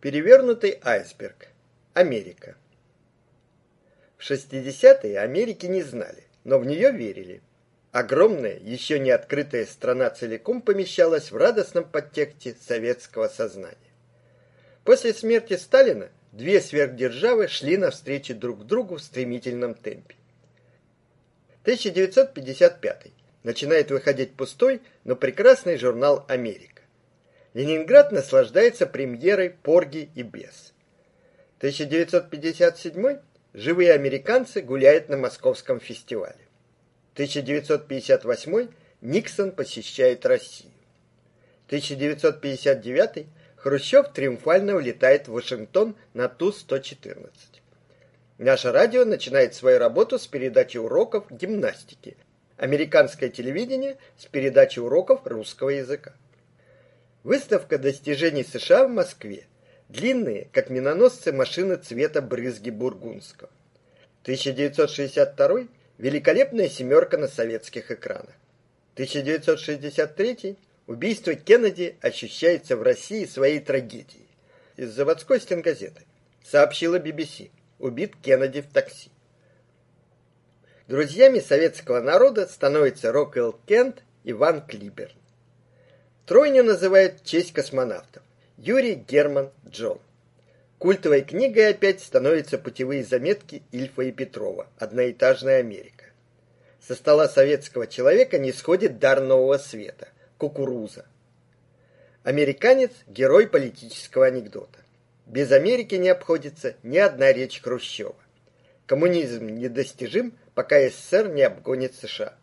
Перевернутый айсберг. Америка. В 60-е Америки не знали, но в нее верили. Огромная, еще не открытая страна целиком помещалась в радостном подтексте советского сознания. После смерти Сталина две сверхдержавы шли навстречу друг другу в стремительном темпе. 1955 начинает выходить пустой, но прекрасный журнал Америка. Ленинград наслаждается премьерой Порги и Бес. 1957 живые американцы гуляют на московском фестивале. 1958 Никсон посещает Россию. 1959 Хрущев триумфально улетает в Вашингтон на Ту-114. Наше радио начинает свою работу с передачи уроков гимнастики. Американское телевидение с передачи уроков русского языка. Выставка достижений США в Москве. Длинные, как миноносцы машины цвета брызги бургундского. 1962 великолепная семерка на советских экранах. 1963 убийство Кеннеди ощущается в России своей трагедией. Из заводской стенгазеты сообщила BBC. Убит Кеннеди в такси. Друзьями советского народа становятся Роквелл Кент и Ван Клиберн. Тройню называют в честь космонавтов. Юрий Герман Джон. Культовой книгой опять становятся путевые заметки Ильфа и Петрова «Одноэтажная Америка». Со стола советского человека не сходит дар нового света – кукуруза. Американец – герой политического анекдота. Без Америки не обходится ни одна речь Хрущева. Коммунизм недостижим, пока СССР не обгонит США.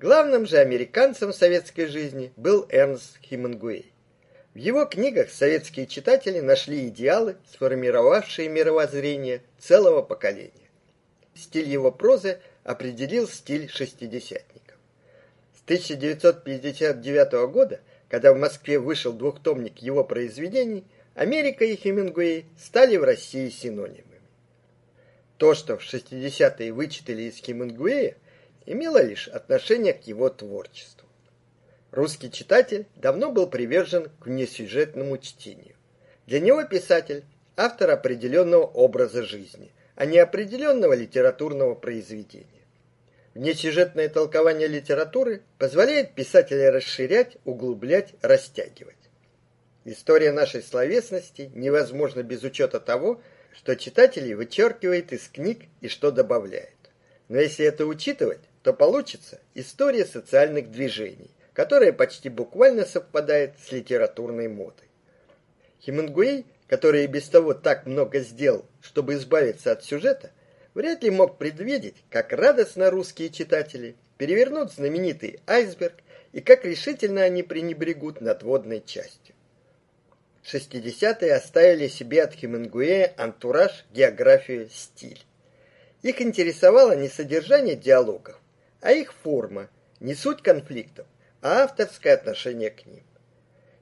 Главным же американцем советской жизни был Эрнст Хемингуэй. В его книгах советские читатели нашли идеалы, сформировавшие мировоззрение целого поколения. Стиль его прозы определил стиль шестидесятников. С 1959 года, когда в Москве вышел двухтомник его произведений, Америка и Хемингуэй стали в России синонимами. То, что в 60-е вычитали из Хемингуэя, имело лишь отношение к его творчеству. Русский читатель давно был привержен к внесюжетному чтению. Для него писатель – автор определенного образа жизни, а не определенного литературного произведения. Внесюжетное толкование литературы позволяет писателя расширять, углублять, растягивать. История нашей словесности невозможна без учета того, что читатель вычеркивает из книг и что добавляет. Но если это учитывать, то получится история социальных движений, которая почти буквально совпадает с литературной модой. Хемингуэй, который и без того так много сделал, чтобы избавиться от сюжета, вряд ли мог предвидеть, как радостно русские читатели перевернут знаменитый айсберг и как решительно они пренебрегут надводной частью. Шестидесятые оставили себе от Хемингуэя антураж, географию, стиль. Их интересовало не содержание диалогов, а их форма, не суть конфликтов, а авторское отношение к ним.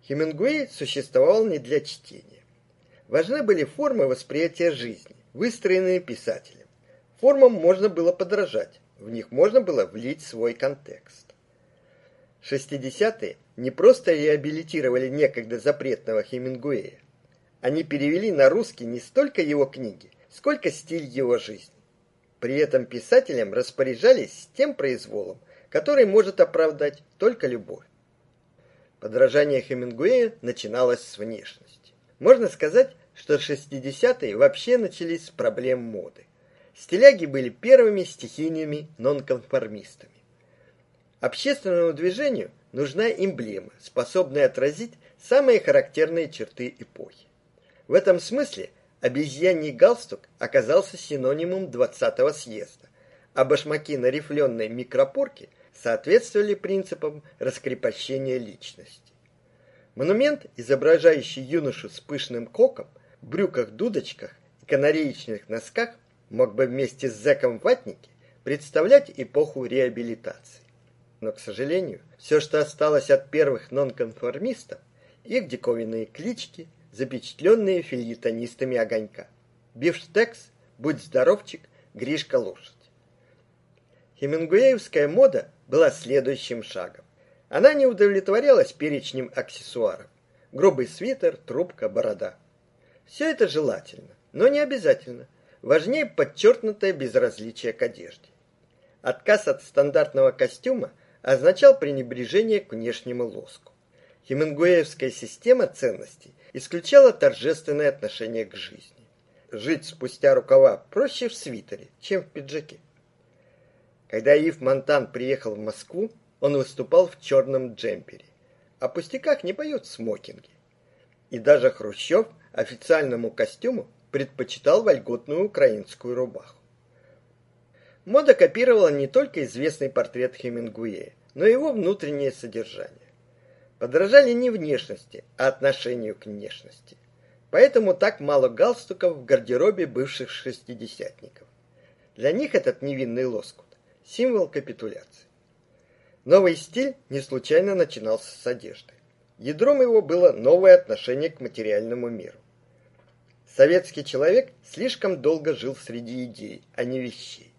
Хемингуэй существовал не для чтения. Важны были формы восприятия жизни, выстроенные писателем. Формам можно было подражать, в них можно было влить свой контекст. Шестидесятые не просто реабилитировали некогда запретного Хемингуэя. Они перевели на русский не столько его книги, сколько стиль его жизни. При этом писателям распоряжались тем произволом, который может оправдать только любовь. Подражание Хемингуэя начиналось с внешности. Можно сказать, что 60-е вообще начались с проблем моды. Стиляги были первыми стихийными нонконформистами. Общественному движению нужна эмблема, способная отразить самые характерные черты эпохи. В этом смысле – обезьяний галстук оказался синонимом 20-го съезда, а башмаки на рифленой микропорке соответствовали принципам раскрепощения личности. Монумент, изображающий юношу с пышным коком, брюках-дудочках и канареечных носках, мог бы вместе с зэком в ватнике представлять эпоху реабилитации. Но, к сожалению, все, что осталось от первых нонконформистов, их диковинные клички – запечатленные фильетонистами огонька. Бифштекс, будь здоровчик, Гришка лошадь. Хемингуэевская мода была следующим шагом. Она не удовлетворялась перечнем аксессуаров. грубый свитер, трубка, борода. Все это желательно, но не обязательно. Важнее подчеркнутое безразличие к одежде. Отказ от стандартного костюма означал пренебрежение к внешнему лоску. Хемингуэевская система ценностей исключала торжественное отношение к жизни. Жить спустя рукава проще в свитере, чем в пиджаке. Когда Ив Монтан приехал в Москву, он выступал в черном джемпере. О пустяках не поют смокинги. И даже Хрущев официальному костюму предпочитал вольготную украинскую рубаху. Мода копировала не только известный портрет Хемингуэя, но и его внутреннее содержание. Подражали не внешности, а отношению к внешности. Поэтому так мало галстуков в гардеробе бывших шестидесятников. Для них этот невинный лоскут – символ капитуляции. Новый стиль не случайно начинался с одежды. Ядром его было новое отношение к материальному миру. Советский человек слишком долго жил среди идей, а не вещей.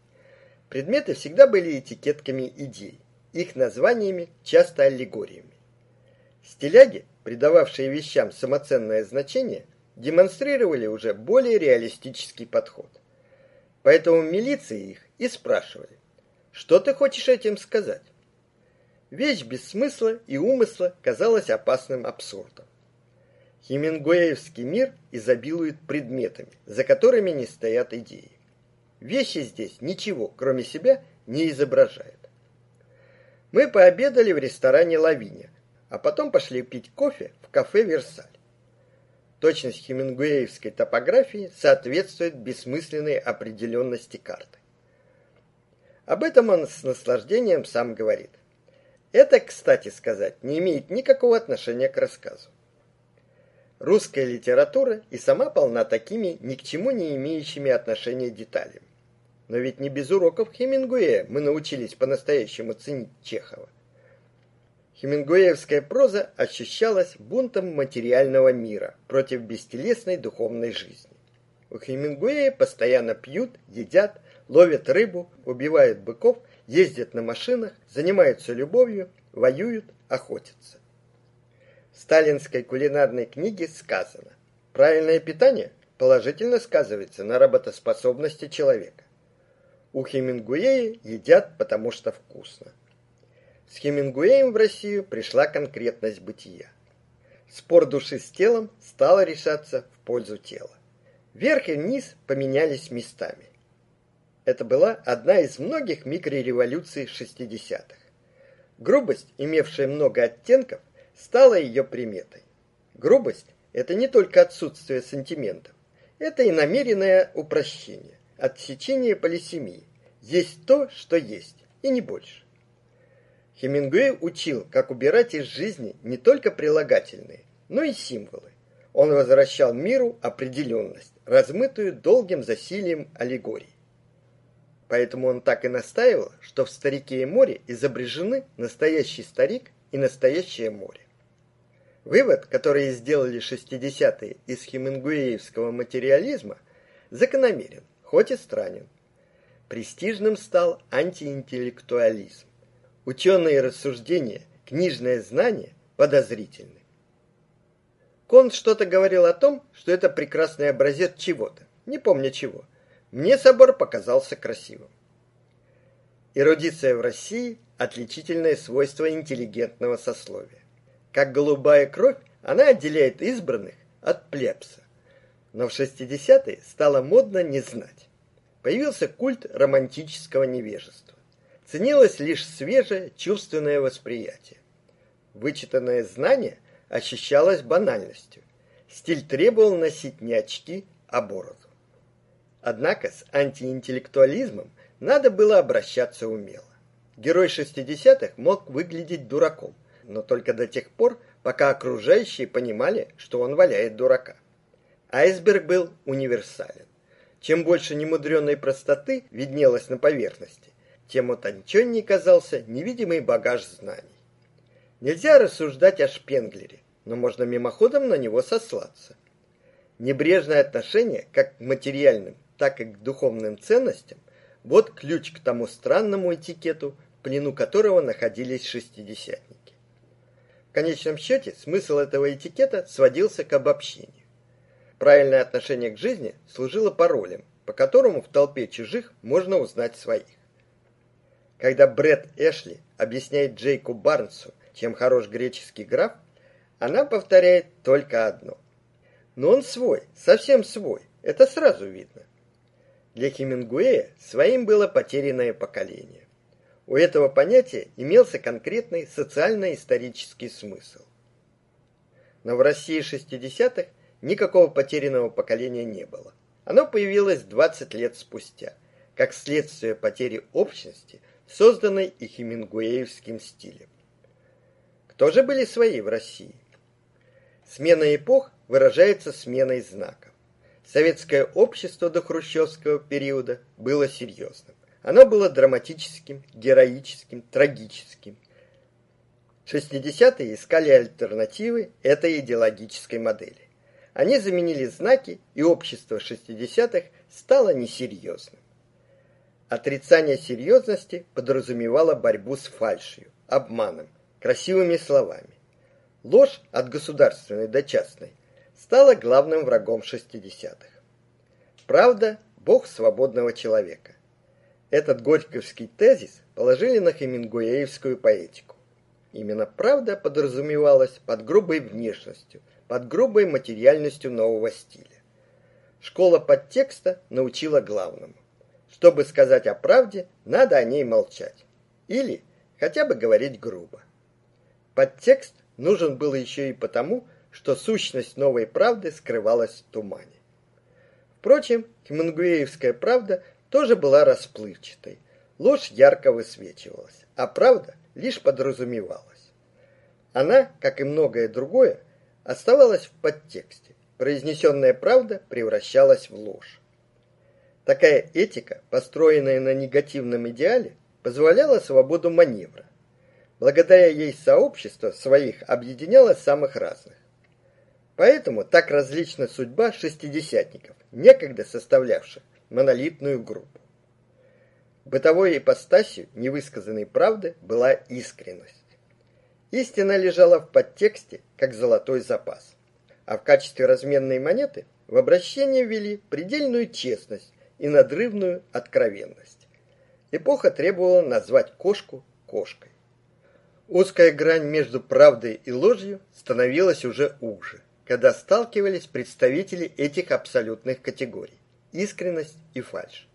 Предметы всегда были этикетками идей, их названиями, часто аллегориями. Стиляги, придававшие вещам самоценное значение, демонстрировали уже более реалистический подход. Поэтому милиции их и спрашивали, что ты хочешь этим сказать? Вещь без смысла и умысла казалась опасным абсурдом. Хемингуэевский мир изобилует предметами, за которыми не стоят идеи. Вещи здесь ничего, кроме себя, не изображают. Мы пообедали в ресторане Лавиния, а потом пошли пить кофе в кафе Версаль. Точность хемингуэевской топографии соответствует бессмысленной определенности карты. Об этом он с наслаждением сам говорит. Это, кстати сказать, не имеет никакого отношения к рассказу. Русская литература и сама полна такими ни к чему не имеющими отношения деталями. Но ведь не без уроков Хемингуэя мы научились по-настоящему ценить Чехова. Хемингуэевская проза ощущалась бунтом материального мира против бестелесной духовной жизни. У Хемингуэя постоянно пьют, едят, ловят рыбу, убивают быков, ездят на машинах, занимаются любовью, воюют, охотятся. В сталинской кулинарной книге сказано: правильное питание положительно сказывается на работоспособности человека. У Хемингуэя едят, потому что вкусно. С Хемингуэем в Россию пришла конкретность бытия. Спор души с телом стал решаться в пользу тела. Вверх и вниз поменялись местами. Это была одна из многих микрореволюций 60-х. Грубость, имевшая много оттенков, стала ее приметой. Грубость это не только отсутствие сантиментов, это и намеренное упрощение отсечение полисемии. Есть то, что есть, и не больше. Хемингуэй учил, как убирать из жизни не только прилагательные, но и символы. Он возвращал миру определенность, размытую долгим засилием аллегорий. Поэтому он так и настаивал, что в «Старике и море» изображены настоящий старик и настоящее море. Вывод, который сделали шестидесятые из хемингуэевского материализма, закономерен хоть и странен. Престижным стал антиинтеллектуализм. Ученые рассуждения, книжное знание подозрительны. Конт что-то говорил о том, что это прекрасный образец чего-то, не помню чего. Мне собор показался красивым. Эрудиция в России отличительное свойство интеллигентного сословия. Как голубая кровь, она отделяет избранных от плебса но в 60-е стало модно не знать. Появился культ романтического невежества. Ценилось лишь свежее чувственное восприятие. Вычитанное знание ощущалось банальностью. Стиль требовал носить не очки, а бороду. Однако с антиинтеллектуализмом надо было обращаться умело. Герой 60-х мог выглядеть дураком, но только до тех пор, пока окружающие понимали, что он валяет дурака. Айсберг был универсален. Чем больше немудрённой простоты виднелось на поверхности, тем утонченнее казался невидимый багаж знаний. Нельзя рассуждать о Шпенглере, но можно мимоходом на него сослаться. Небрежное отношение как к материальным, так и к духовным ценностям вот ключ к тому странному этикету, в плену которого находились шестидесятники. В конечном счете смысл этого этикета сводился к обобщению. Правильное отношение к жизни служило паролем, по которому в толпе чужих можно узнать своих. Когда Брэд Эшли объясняет Джейку Барнсу, чем хорош греческий граф, она повторяет только одно. Но он свой, совсем свой, это сразу видно. Для Хемингуэя своим было потерянное поколение. У этого понятия имелся конкретный социально-исторический смысл. Но в России 60-х никакого потерянного поколения не было. Оно появилось 20 лет спустя, как следствие потери общности, созданной и хемингуэевским стилем. Кто же были свои в России? Смена эпох выражается сменой знаков. Советское общество до хрущевского периода было серьезным. Оно было драматическим, героическим, трагическим. 60-е искали альтернативы этой идеологической модели. Они заменили знаки, и общество 60-х стало несерьезным. Отрицание серьезности подразумевало борьбу с фальшью, обманом, красивыми словами. Ложь от государственной до частной стала главным врагом 60-х. Правда – бог свободного человека. Этот горьковский тезис положили на хемингуэевскую поэтику. Именно правда подразумевалась под грубой внешностью – под грубой материальностью нового стиля. Школа подтекста научила главному. Чтобы сказать о правде, надо о ней молчать. Или хотя бы говорить грубо. Подтекст нужен был еще и потому, что сущность новой правды скрывалась в тумане. Впрочем, Хемингуэевская правда тоже была расплывчатой. Ложь ярко высвечивалась, а правда лишь подразумевалась. Она, как и многое другое, оставалась в подтексте. Произнесенная правда превращалась в ложь. Такая этика, построенная на негативном идеале, позволяла свободу маневра. Благодаря ей сообщество своих объединяло самых разных. Поэтому так различна судьба шестидесятников, некогда составлявших монолитную группу. Бытовой ипостасью невысказанной правды была искренность. Истина лежала в подтексте, как золотой запас. А в качестве разменной монеты в обращение ввели предельную честность и надрывную откровенность. Эпоха требовала назвать кошку кошкой. Узкая грань между правдой и ложью становилась уже уже, когда сталкивались представители этих абсолютных категорий – искренность и фальшь.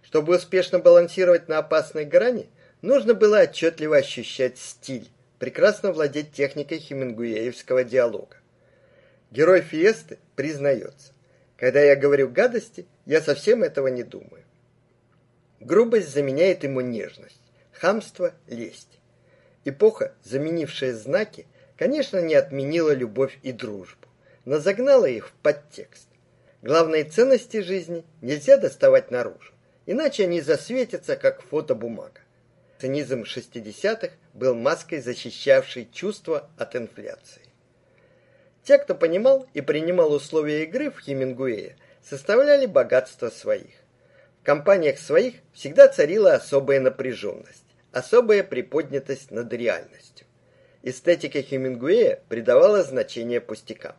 Чтобы успешно балансировать на опасной грани, нужно было отчетливо ощущать стиль, прекрасно владеть техникой хемингуэевского диалога. Герой Фиесты признается, когда я говорю гадости, я совсем этого не думаю. Грубость заменяет ему нежность, хамство – лесть. Эпоха, заменившая знаки, конечно, не отменила любовь и дружбу, но загнала их в подтекст. Главные ценности жизни нельзя доставать наружу, иначе они засветятся, как фотобумага. Цинизм 60-х был маской, защищавшей чувства от инфляции. Те, кто понимал и принимал условия игры в Хемингуэе, составляли богатство своих. В компаниях своих всегда царила особая напряженность, особая приподнятость над реальностью. Эстетика Хемингуэя придавала значение пустякам,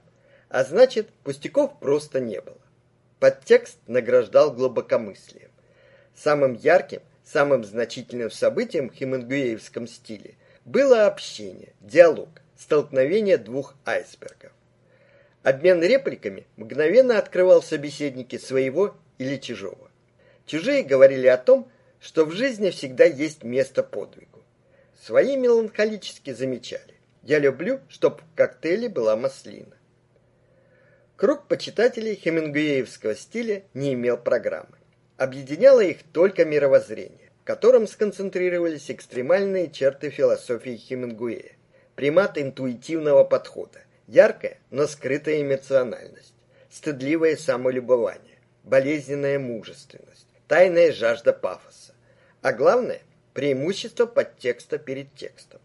а значит, пустяков просто не было. Подтекст награждал глубокомыслием. Самым ярким Самым значительным событием в хемингуэевском стиле было общение, диалог, столкновение двух айсбергов. Обмен репликами мгновенно открывал в собеседнике своего или чужого. Чужие говорили о том, что в жизни всегда есть место подвигу. Свои меланхолически замечали. Я люблю, чтоб в коктейле была маслина. Круг почитателей хемингуэевского стиля не имел программы. Объединяло их только мировоззрение, в котором сконцентрировались экстремальные черты философии Хемингуэя, примат интуитивного подхода, яркая, но скрытая эмоциональность, стыдливое самолюбование, болезненная мужественность, тайная жажда пафоса, а главное преимущество подтекста перед текстом.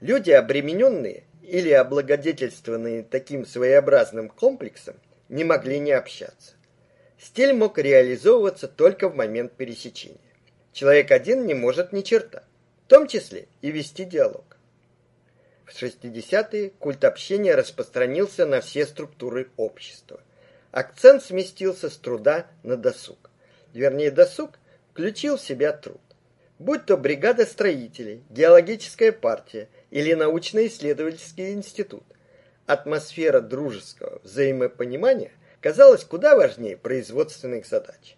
Люди, обремененные или облагодетельствованные таким своеобразным комплексом, не могли не общаться. Стиль мог реализовываться только в момент пересечения. Человек один не может ни черта, в том числе и вести диалог. В 60-е культ общения распространился на все структуры общества. Акцент сместился с труда на досуг. Вернее, досуг включил в себя труд. Будь то бригада строителей, геологическая партия или научно-исследовательский институт, атмосфера дружеского взаимопонимания казалась куда важнее производственных задач.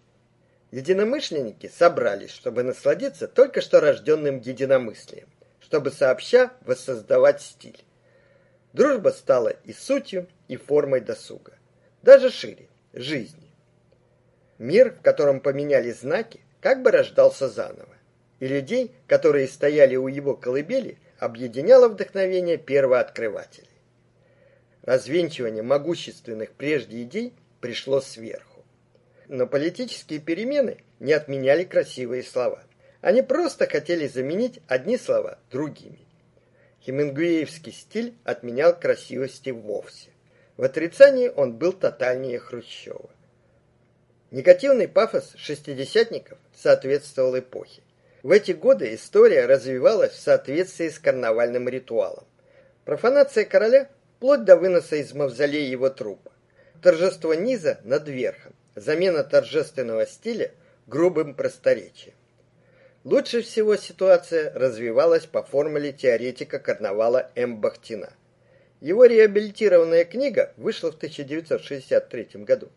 Единомышленники собрались, чтобы насладиться только что рожденным единомыслием, чтобы сообща воссоздавать стиль. Дружба стала и сутью, и формой досуга. Даже шире – жизни. Мир, в котором поменяли знаки, как бы рождался заново. И людей, которые стояли у его колыбели, объединяло вдохновение первооткрывателей. Развенчивание могущественных прежде идей пришло сверху. Но политические перемены не отменяли красивые слова. Они просто хотели заменить одни слова другими. Хемингуэевский стиль отменял красивости вовсе. В отрицании он был тотальнее Хрущева. Негативный пафос шестидесятников соответствовал эпохе. В эти годы история развивалась в соответствии с карнавальным ритуалом. Профанация короля вплоть до выноса из мавзолея его трупа. Торжество низа над верхом замена торжественного стиля грубым просторечием. Лучше всего ситуация развивалась по формуле теоретика карнавала М. Бахтина. Его реабилитированная книга вышла в 1963 году.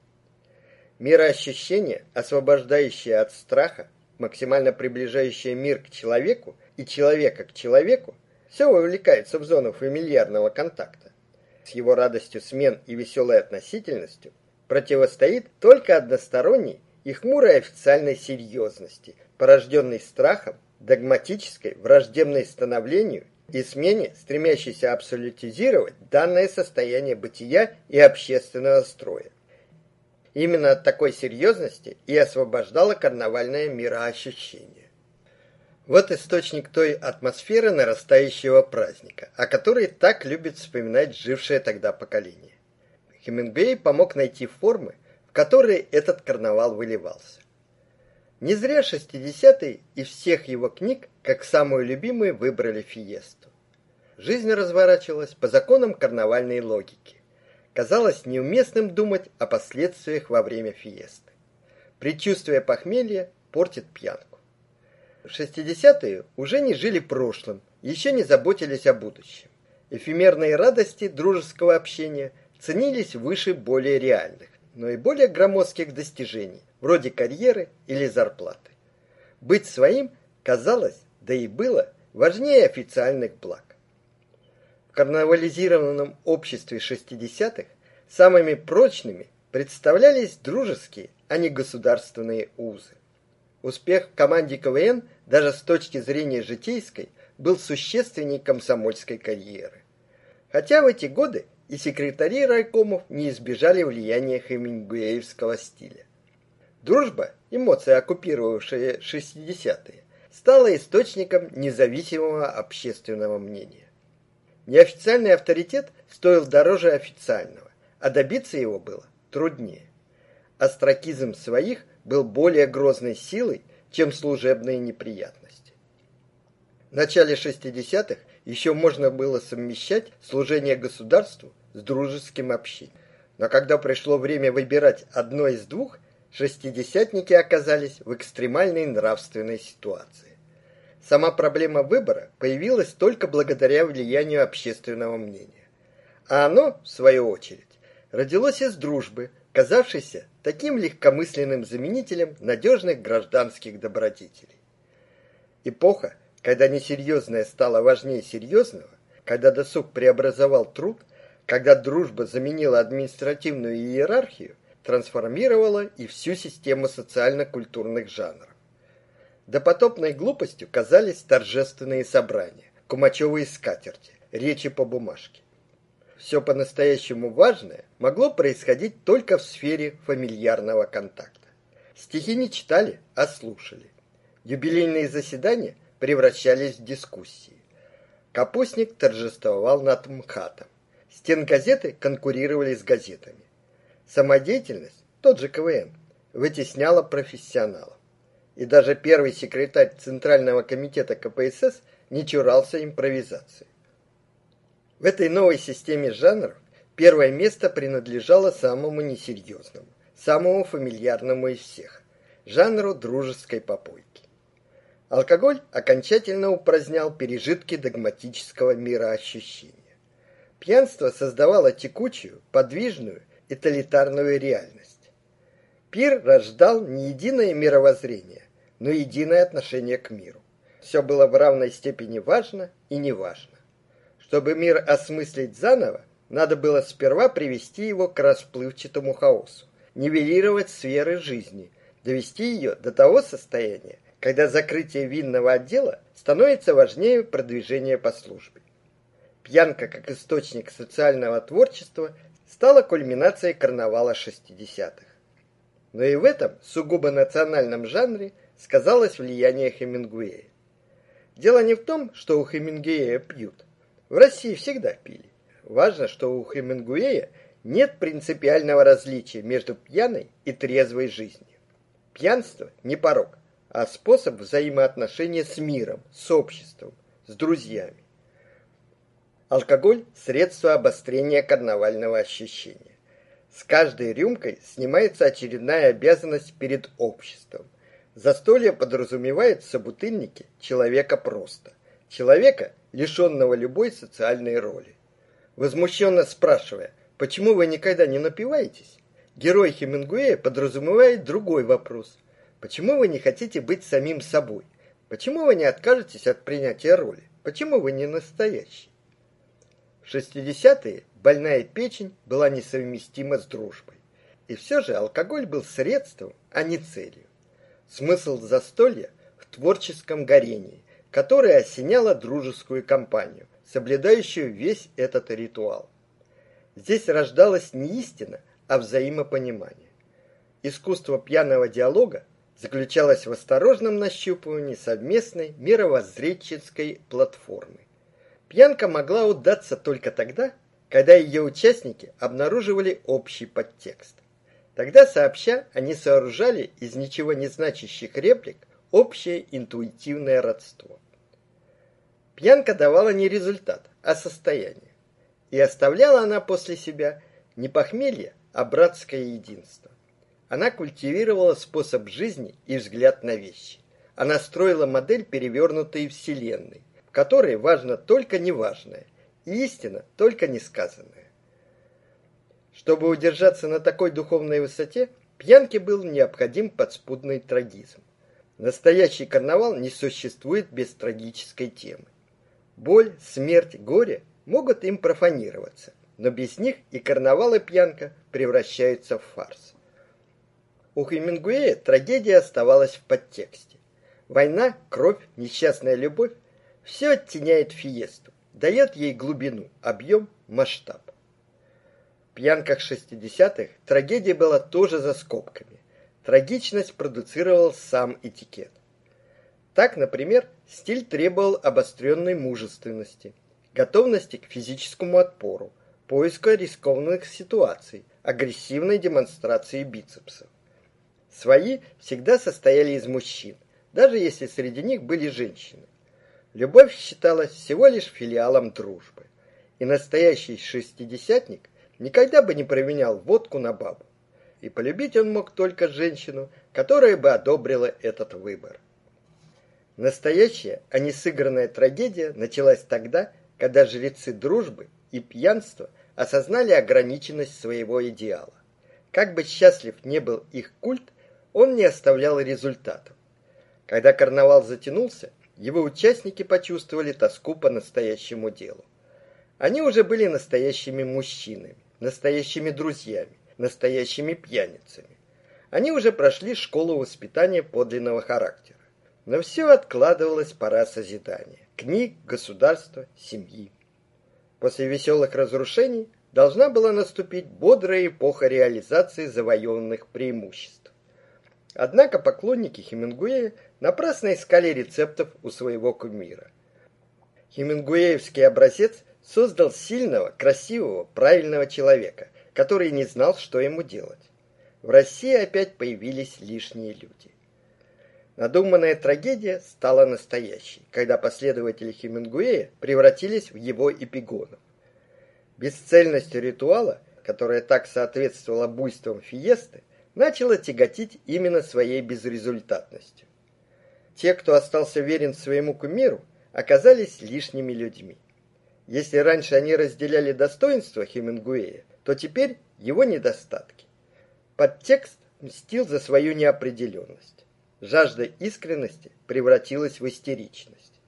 Мироощущение, освобождающее от страха, максимально приближающее мир к человеку и человека к человеку, все вовлекается в зону фамильярного контакта. С его радостью смен и веселой относительностью противостоит только односторонней и хмурой официальной серьезности, порожденной страхом, догматической, враждебной становлению и смене, стремящейся абсолютизировать данное состояние бытия и общественного строя. Именно от такой серьезности и освобождало карнавальное мироощущение. Вот источник той атмосферы нарастающего праздника, о которой так любит вспоминать жившее тогда поколение. Хемингуэй помог найти формы, в которые этот карнавал выливался. Не зря 60-е из всех его книг, как самую любимую, выбрали фиесту. Жизнь разворачивалась по законам карнавальной логики. Казалось неуместным думать о последствиях во время фиесты. Предчувствие похмелья портит пьянку. 60-е уже не жили прошлым, еще не заботились о будущем. Эфемерные радости дружеского общения ценились выше более реальных, но и более громоздких достижений, вроде карьеры или зарплаты. Быть своим казалось, да и было, важнее официальных благ. В карнавализированном обществе 60-х самыми прочными представлялись дружеские, а не государственные узы. Успех в команде КВН даже с точки зрения житейской был существенней комсомольской карьеры. Хотя в эти годы и секретари райкомов не избежали влияния хемингуэевского стиля. Дружба, эмоция, оккупировавшая 60-е, стала источником независимого общественного мнения. Неофициальный авторитет стоил дороже официального, а добиться его было труднее. Остракизм своих был более грозной силой, чем служебные неприятности. В начале 60-х еще можно было совмещать служение государству с дружеским общением. Но когда пришло время выбирать одно из двух, шестидесятники оказались в экстремальной нравственной ситуации. Сама проблема выбора появилась только благодаря влиянию общественного мнения. А оно, в свою очередь, родилось из дружбы, казавшейся таким легкомысленным заменителем надежных гражданских добродетелей. Эпоха, когда несерьезное стало важнее серьезного, когда досуг преобразовал труд, когда дружба заменила административную иерархию, трансформировала и всю систему социально-культурных жанров. Допотопной глупостью казались торжественные собрания, кумачевые скатерти, речи по бумажке. Все по-настоящему важное могло происходить только в сфере фамильярного контакта. Стихи не читали, а слушали. Юбилейные заседания превращались в дискуссии. Капустник торжествовал над МХАТом. Стенгазеты конкурировали с газетами. Самодеятельность, тот же КВН, вытесняла профессионалов. И даже первый секретарь Центрального комитета КПСС не чурался импровизации. В этой новой системе жанров первое место принадлежало самому несерьезному, самому фамильярному из всех жанру дружеской попойки. Алкоголь окончательно упразднял пережитки догматического мироощущения. Пьянство создавало текучую, подвижную и тоталитарную реальность. Пир рождал не единое мировоззрение, но единое отношение к миру. Все было в равной степени важно и неважно. Чтобы мир осмыслить заново, надо было сперва привести его к расплывчатому хаосу, нивелировать сферы жизни, довести ее до того состояния, когда закрытие винного отдела становится важнее продвижения по службе. Пьянка как источник социального творчества стала кульминацией карнавала 60-х. Но и в этом сугубо национальном жанре сказалось влияние Хемингуэя. Дело не в том, что у Хемингуэя пьют. В России всегда пили. Важно, что у Хемингуэя нет принципиального различия между пьяной и трезвой жизнью. Пьянство не порок, а способ взаимоотношения с миром, с обществом, с друзьями. Алкоголь – средство обострения карнавального ощущения. С каждой рюмкой снимается очередная обязанность перед обществом. Застолье подразумевает в человека просто. Человека, лишенного любой социальной роли. Возмущенно спрашивая, почему вы никогда не напиваетесь, герой Хемингуэя подразумевает другой вопрос. Почему вы не хотите быть самим собой? Почему вы не откажетесь от принятия роли? Почему вы не настоящий? В 60-е больная печень была несовместима с дружбой. И все же алкоголь был средством, а не целью. Смысл застолья в творческом горении, которое осеняло дружескую компанию, соблюдающую весь этот ритуал. Здесь рождалась не истина, а взаимопонимание. Искусство пьяного диалога заключалось в осторожном нащупывании совместной мировоззренческой платформы. Пьянка могла удаться только тогда, когда ее участники обнаруживали общий подтекст. Тогда сообща они сооружали из ничего не значащих реплик общее интуитивное родство. Пьянка давала не результат, а состояние. И оставляла она после себя не похмелье, а братское единство. Она культивировала способ жизни и взгляд на вещи. Она строила модель перевернутой вселенной, которой важно только неважное, и истина только несказанное. Чтобы удержаться на такой духовной высоте, пьянке был необходим подспудный трагизм. Настоящий карнавал не существует без трагической темы. Боль, смерть, горе могут им профанироваться, но без них и карнавал и пьянка превращаются в фарс. У Хемингуэя трагедия оставалась в подтексте. Война, кровь, несчастная любовь все оттеняет фиесту, дает ей глубину, объем, масштаб. В пьянках 60-х трагедия была тоже за скобками. Трагичность продуцировал сам этикет. Так, например, стиль требовал обостренной мужественности, готовности к физическому отпору, поиска рискованных ситуаций, агрессивной демонстрации бицепсов. Свои всегда состояли из мужчин, даже если среди них были женщины. Любовь считалась всего лишь филиалом дружбы, и настоящий шестидесятник никогда бы не променял водку на бабу. И полюбить он мог только женщину, которая бы одобрила этот выбор. Настоящая, а не сыгранная трагедия началась тогда, когда жрецы дружбы и пьянства осознали ограниченность своего идеала. Как бы счастлив не был их культ, он не оставлял результатов. Когда карнавал затянулся, его участники почувствовали тоску по настоящему делу. Они уже были настоящими мужчинами, настоящими друзьями, настоящими пьяницами. Они уже прошли школу воспитания подлинного характера. Но все откладывалось пора созидания: книг, государства, семьи. После веселых разрушений должна была наступить бодрая эпоха реализации завоеванных преимуществ. Однако поклонники Хемингуэя напрасно искали рецептов у своего кумира. Хемингуэевский образец создал сильного, красивого, правильного человека, который не знал, что ему делать. В России опять появились лишние люди. Надуманная трагедия стала настоящей, когда последователи Хемингуэя превратились в его эпигонов. Бесцельность ритуала, которая так соответствовала буйствам фиесты, начала тяготить именно своей безрезультатностью. Те, кто остался верен своему кумиру, оказались лишними людьми. Если раньше они разделяли достоинства Хемингуэя, то теперь его недостатки. Подтекст мстил за свою неопределенность. Жажда искренности превратилась в истеричность.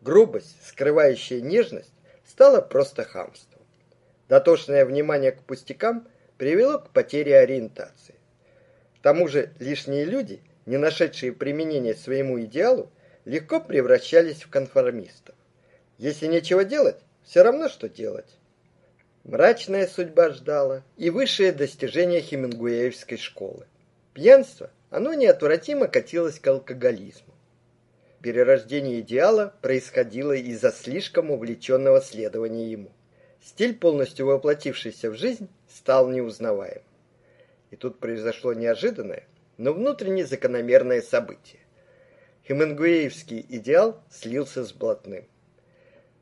Грубость, скрывающая нежность, стала просто хамством. Дотошное внимание к пустякам привело к потере ориентации. К тому же лишние люди, не нашедшие применения своему идеалу, легко превращались в конформистов. Если нечего делать, все равно что делать. Мрачная судьба ждала и высшее достижение Хемингуэевской школы. Пьянство, оно неотвратимо катилось к алкоголизму. Перерождение идеала происходило из-за слишком увлеченного следования ему. Стиль, полностью воплотившийся в жизнь, стал неузнаваем. И тут произошло неожиданное, но внутренне закономерное событие. Хемингуэевский идеал слился с блатным.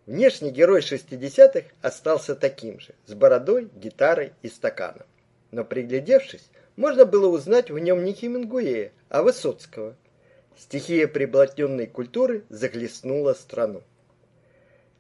Внешний герой шестидесятых остался таким же, с бородой, гитарой и стаканом. Но приглядевшись, можно было узнать в нем не Хемингуэя, а Высоцкого. Стихия приблотненной культуры захлестнула страну.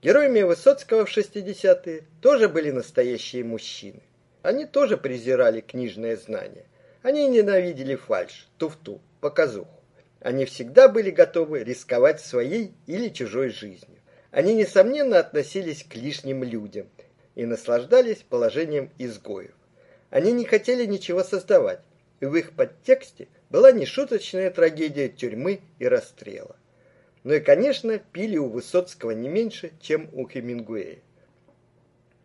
Героями Высоцкого в шестидесятые тоже были настоящие мужчины. Они тоже презирали книжное знание. Они ненавидели фальшь, туфту, показуху. Они всегда были готовы рисковать своей или чужой жизнью. Они, несомненно, относились к лишним людям и наслаждались положением изгоев. Они не хотели ничего создавать, и в их подтексте была нешуточная трагедия тюрьмы и расстрела. Ну и, конечно, пили у Высоцкого не меньше, чем у Хемингуэя.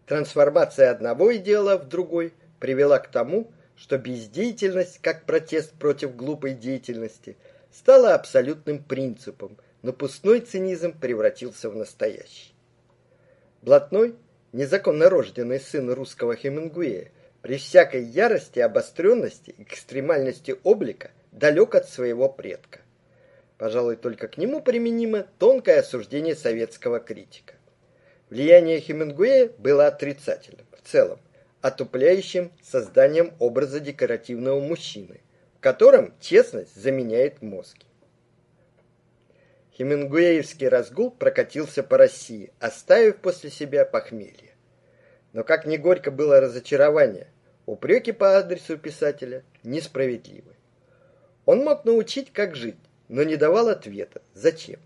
Трансформация одного идеала в другой привела к тому, что бездеятельность, как протест против глупой деятельности, стала абсолютным принципом – но пустной цинизм превратился в настоящий. Блатной, незаконно рожденный сын русского Хемингуэя, при всякой ярости, обостренности, экстремальности облика далек от своего предка. Пожалуй, только к нему применимо тонкое осуждение советского критика. Влияние Хемингуэя было отрицательным в целом, отупляющим созданием образа декоративного мужчины, в котором честность заменяет мозги. Хемингуэевский разгул прокатился по России, оставив после себя похмелье. Но как ни горько было разочарование, упреки по адресу писателя несправедливы. Он мог научить, как жить, но не давал ответа. Зачем?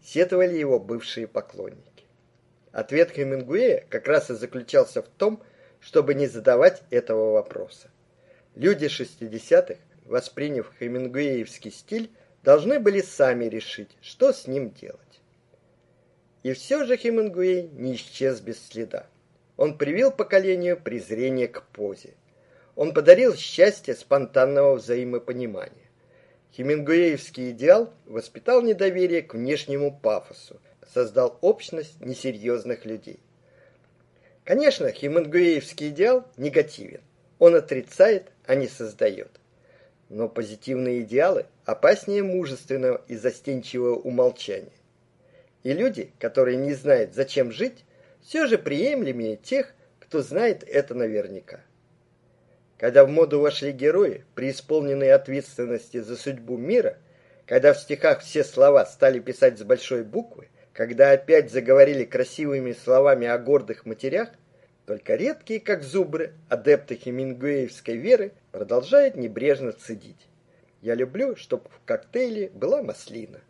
Сетовали его бывшие поклонники. Ответ Хемингуэя как раз и заключался в том, чтобы не задавать этого вопроса. Люди шестидесятых, восприняв хемингуэевский стиль, должны были сами решить, что с ним делать. И все же Хемингуэй не исчез без следа. Он привил поколению презрение к позе. Он подарил счастье спонтанного взаимопонимания. Хемингуэевский идеал воспитал недоверие к внешнему пафосу, создал общность несерьезных людей. Конечно, Хемингуэевский идеал негативен. Он отрицает, а не создает. Но позитивные идеалы опаснее мужественного и застенчивого умолчания. И люди, которые не знают, зачем жить, все же приемлемее тех, кто знает это наверняка. Когда в моду вошли герои, преисполненные ответственности за судьбу мира, когда в стихах все слова стали писать с большой буквы, когда опять заговорили красивыми словами о гордых матерях, только редкие, как зубры, адепты хемингуэевской веры продолжают небрежно цедить. Я люблю, чтобы в коктейле была маслина.